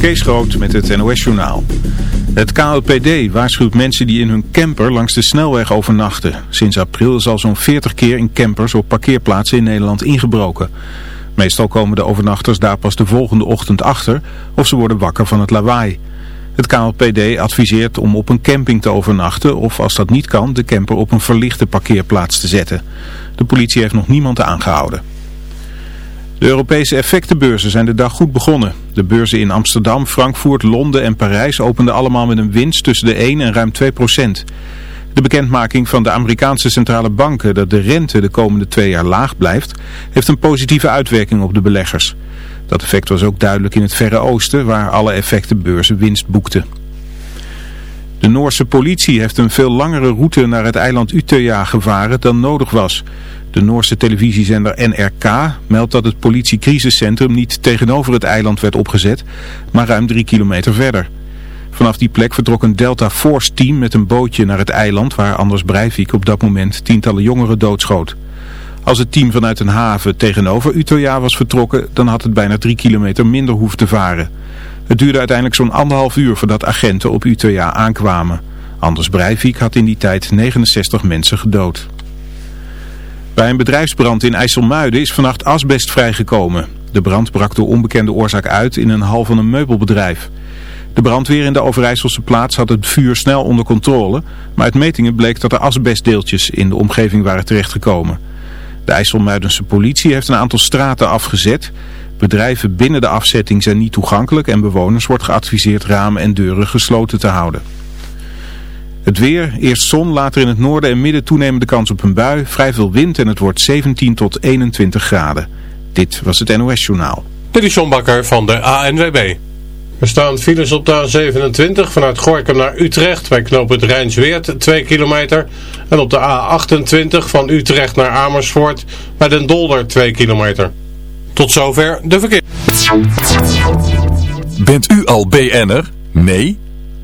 Kees Groot met het NOS-journaal. Het KLPD waarschuwt mensen die in hun camper langs de snelweg overnachten. Sinds april is al zo'n 40 keer in campers op parkeerplaatsen in Nederland ingebroken. Meestal komen de overnachters daar pas de volgende ochtend achter of ze worden wakker van het lawaai. Het KLPD adviseert om op een camping te overnachten of als dat niet kan de camper op een verlichte parkeerplaats te zetten. De politie heeft nog niemand aangehouden. De Europese effectenbeurzen zijn de dag goed begonnen. De beurzen in Amsterdam, Frankfurt, Londen en Parijs openden allemaal met een winst tussen de 1 en ruim 2 procent. De bekendmaking van de Amerikaanse centrale banken dat de rente de komende twee jaar laag blijft, heeft een positieve uitwerking op de beleggers. Dat effect was ook duidelijk in het Verre Oosten, waar alle effectenbeurzen winst boekten. De Noorse politie heeft een veel langere route naar het eiland Utøya gevaren dan nodig was. De Noorse televisiezender NRK meldt dat het politiecrisiscentrum niet tegenover het eiland werd opgezet, maar ruim drie kilometer verder. Vanaf die plek vertrok een Delta Force team met een bootje naar het eiland waar Anders Breivik op dat moment tientallen jongeren doodschoot. Als het team vanuit een haven tegenover Utøya was vertrokken, dan had het bijna drie kilometer minder hoeven te varen. Het duurde uiteindelijk zo'n anderhalf uur voordat agenten op Utøya aankwamen. Anders Breivik had in die tijd 69 mensen gedood. Bij een bedrijfsbrand in IJsselmuiden is vannacht asbest vrijgekomen. De brand brak door onbekende oorzaak uit in een hal van een meubelbedrijf. De brandweer in de Overijsselse plaats had het vuur snel onder controle, maar uit metingen bleek dat er asbestdeeltjes in de omgeving waren terechtgekomen. De IJsselmuidense politie heeft een aantal straten afgezet. Bedrijven binnen de afzetting zijn niet toegankelijk en bewoners wordt geadviseerd ramen en deuren gesloten te houden. Het weer, eerst zon, later in het noorden en midden toenemende kans op een bui, vrij veel wind en het wordt 17 tot 21 graden. Dit was het NOS Journaal. Dit is John Bakker van de ANWB. Er staan files op de A27 vanuit Gorkum naar Utrecht bij knooppunt Rijnsweert 2 kilometer. En op de A28 van Utrecht naar Amersfoort bij Den Dolder 2 kilometer. Tot zover de verkeer. Bent u al BN'er? Nee?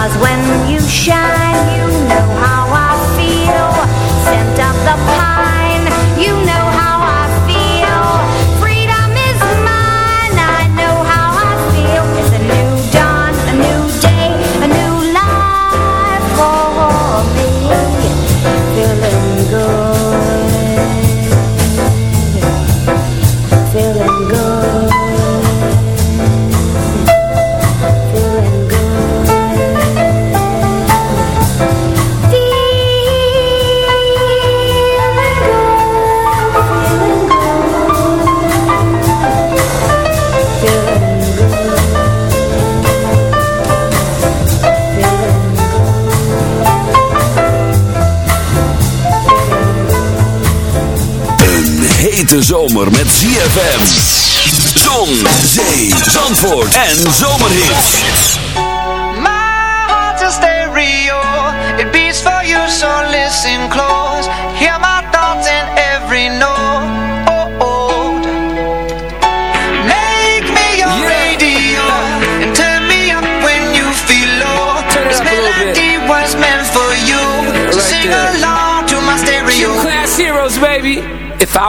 Stars when you shine, Hete zomer met ZFM. Zon, zee, zandvoort en zomerhits. My heart's a stereo. It beats for you, so listen close.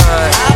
fine.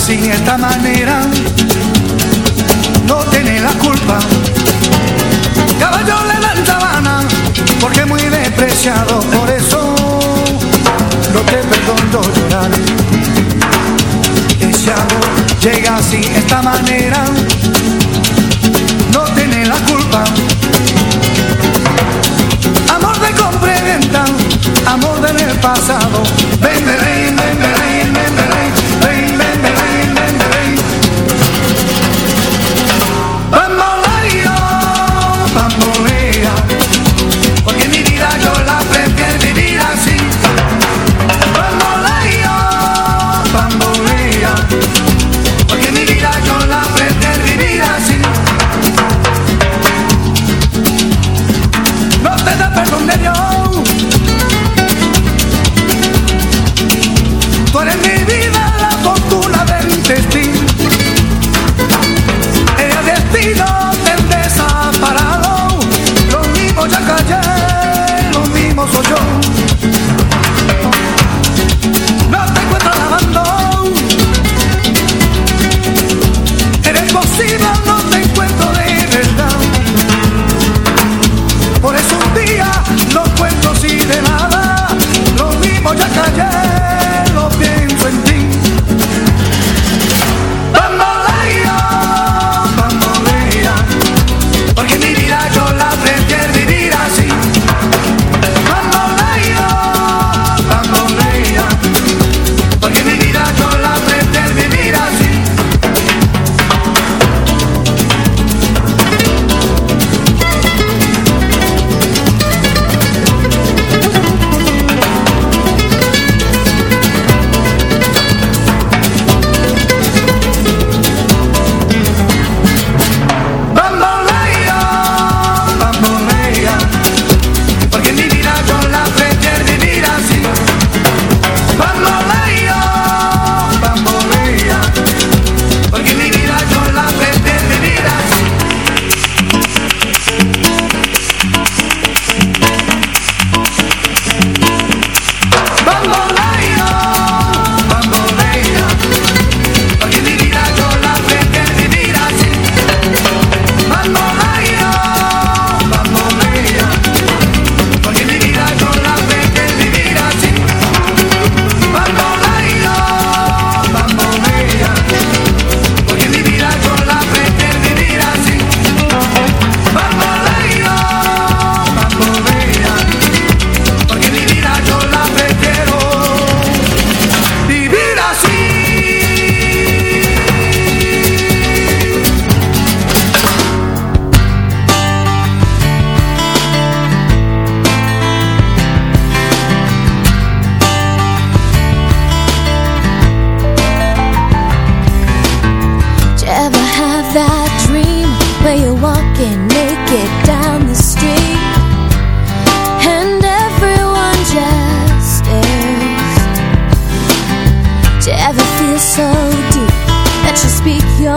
así, esta manera, no tiene la culpa. Caballo le dan sabana, porque muy despreciado, por eso no te perdono llorar. Ese amor llega así, esta manera, no tiene la culpa. Amor de compra y venta, amor del pasado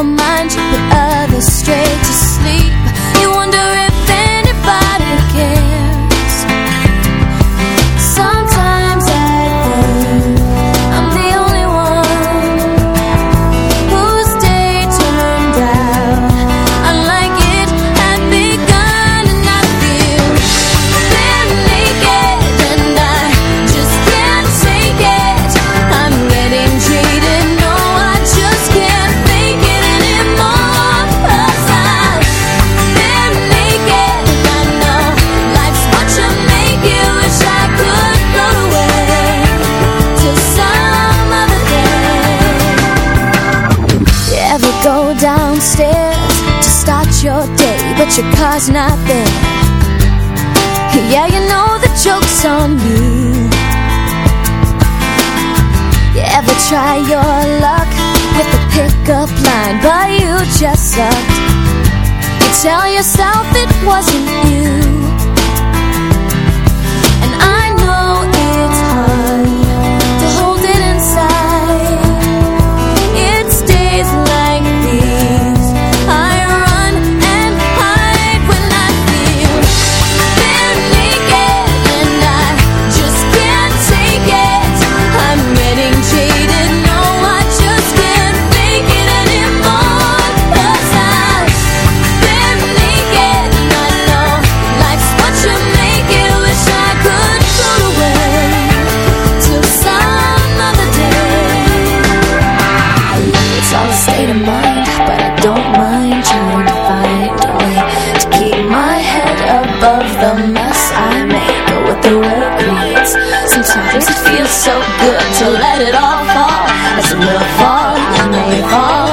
your mind, a mess I make what the world creates Sometimes it feels so good to let it all fall. As the love fall and they fall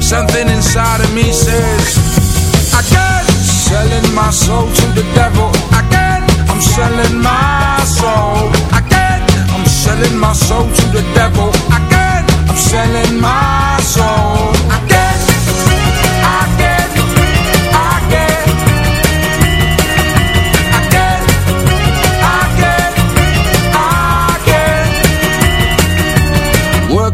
Something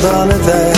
Dan het eind.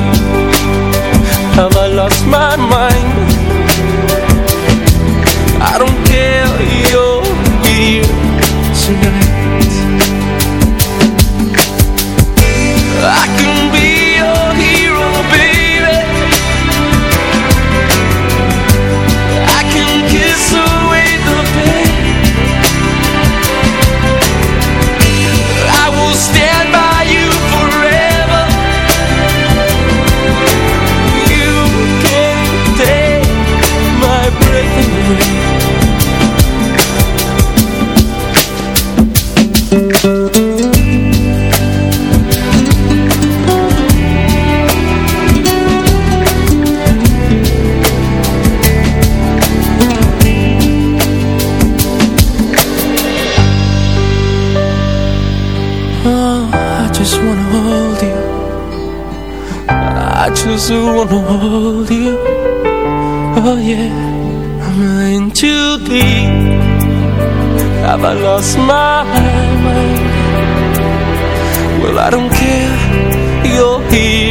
Lost my mind? I don't I just wanna hold you. Oh yeah, I'm in too deep. Have I lost my mind? I don't care, you're here